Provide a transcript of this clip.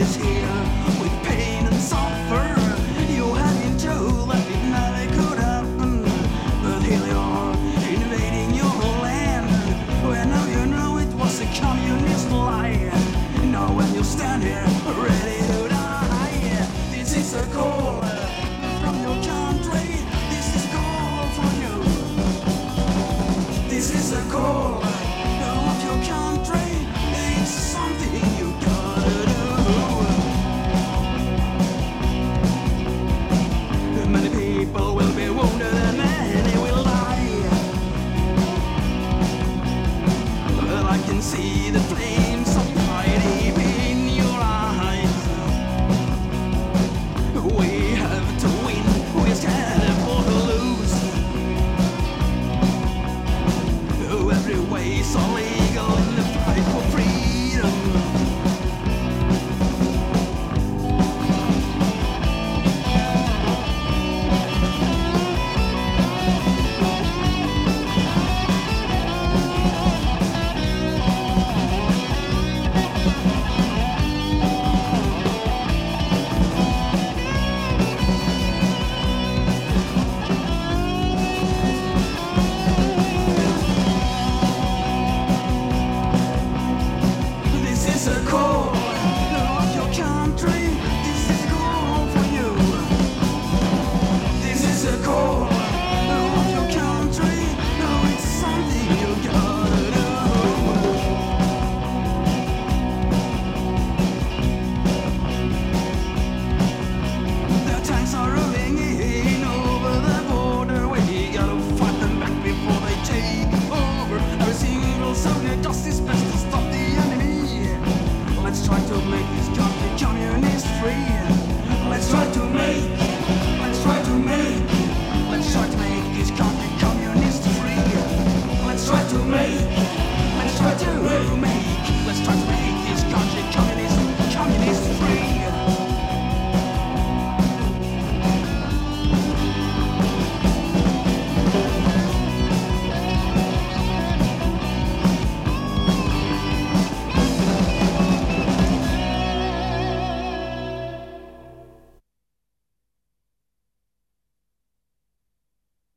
is here. the flame. to make, much to make.